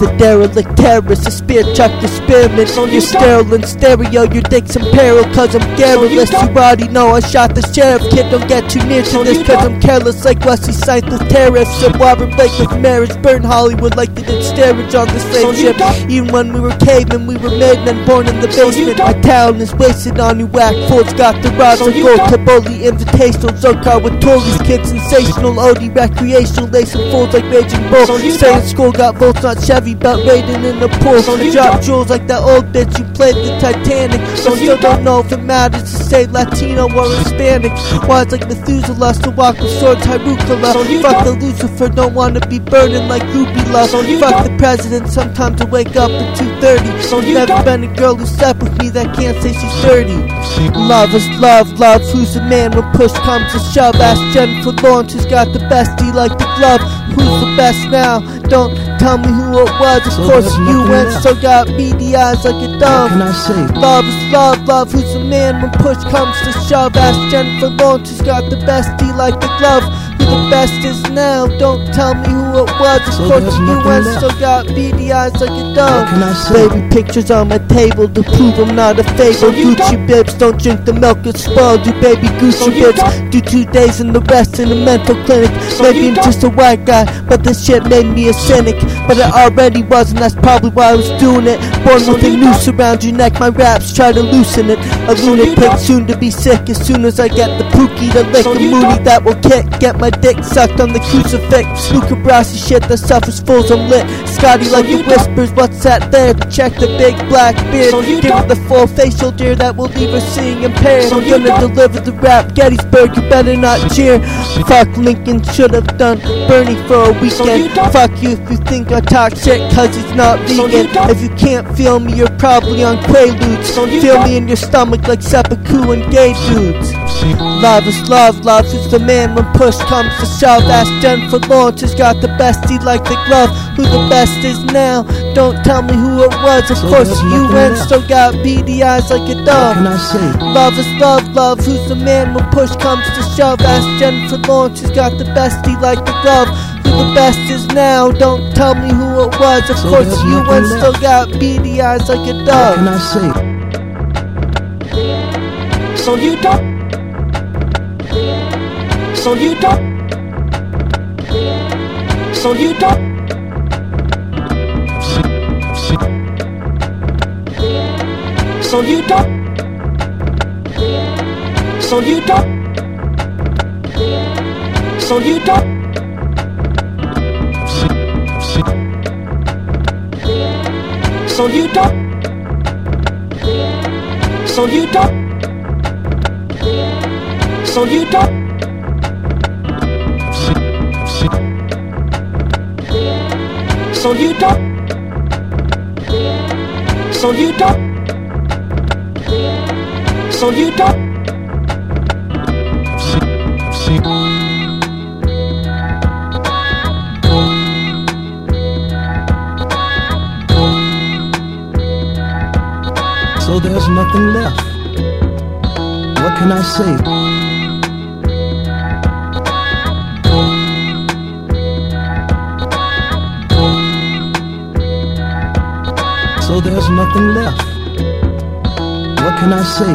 The derelict terrorist, a spear chuck the spearman. So you You're sterile in stereo, You dick's in peril, cause I'm garrulous. You already know I shot the sheriff, kid, don't get too near to this, cause I'm careless like Wesley with tariffs. And Robert Blake with marriage, burn Hollywood like they did steerage on the slave ship. Even when we were cavemen, we were made men born in the basement. My town is wasted on you whack fools, got the So of gold, Taboli invitational, Zokar with Tolly's kids, sensational, OD recreational, lacing fools like Raging Bull. Saying school got votes, not Chevy, belt raiding in the pool. So you drop don't- jewels like that old bitch, you played the Titanic. So So you still don't- don't know if it matters to say Latino or Hispanic. It's like Methuselah to walk with sword Tyrukala. So you Fuck the don't- Lucifer, don't wanna be burning like love. So you Fuck don't- the president, sometimes I wake up at 2.30. So you Never been a girl who slept with me that can't say she's dirty. Love is love, love. Who's the man when push comes to shove? Ask Jennifer Lawrence who's got the bestie like the glove. Who's the best now? Don't tell me who it was. Of So course you went, so got beady eyes like a dove. can I say? Love is love, love. Who's the man when push comes to shove? Ask Jennifer Lawrence who's got the bestie like the glove. The best is now? Don't tell me who it was. Of So course you went, left. got beady eyes like a dove. What can I say? Baby pictures on my table to prove I'm not a fable. So oh, you Gucci don't- bibs don't drink the milk, it's spoiled. Do baby Gucci So bibs don't- two days and the rest in a mental clinic. So Maybe you I'm just a white guy, but this shit made me a cynic. But I already was, and that's probably why I was doing it. Born So with a noose around your neck, my raps try to loosen it. A So lunatic soon to be sick as soon as I get the pookie to lick So a you moody that will kick. Get my dick sucked on the crucifix. Luca Brasi shit, the suffers fools, I'm lit. Scotty like you whispers, what's that there? Check the big black beard. Give her the full facial deer that will leave her seeing impaired. So I'm gonna deliver the rap, Gettysburg, you better not cheer. Fuck Lincoln, should have done Bernie for a weekend. Fuck you if you think I talk shit, cause it's not vegan. If you can't feel me, you're probably on Quaaludes. Feel me in your stomach like seppuku and gay dudes. Love is love, love is the man when push comes to shove. Ask Jennifer Lawrence who's got the bestie like the glove. Who the best is now? Don't tell me who it was. Of So course you went, still got beady eyes like a dove. can I say? Love is love, love. Who's the man when push comes to shove? Ask Jennifer Lawrence who's got the bestie like the glove. Best is now? Don't tell me who it was. Of So course you went, still got beady eyes like a dog. What dove. can I say? So you don't. So you don't. So you don't. So you don't. So you don't. So you don't. So you don't. So you don't. So you don't. So you don't. So you don't. So you don't. So there's nothing left. What can I say? So there's nothing left. What can I say?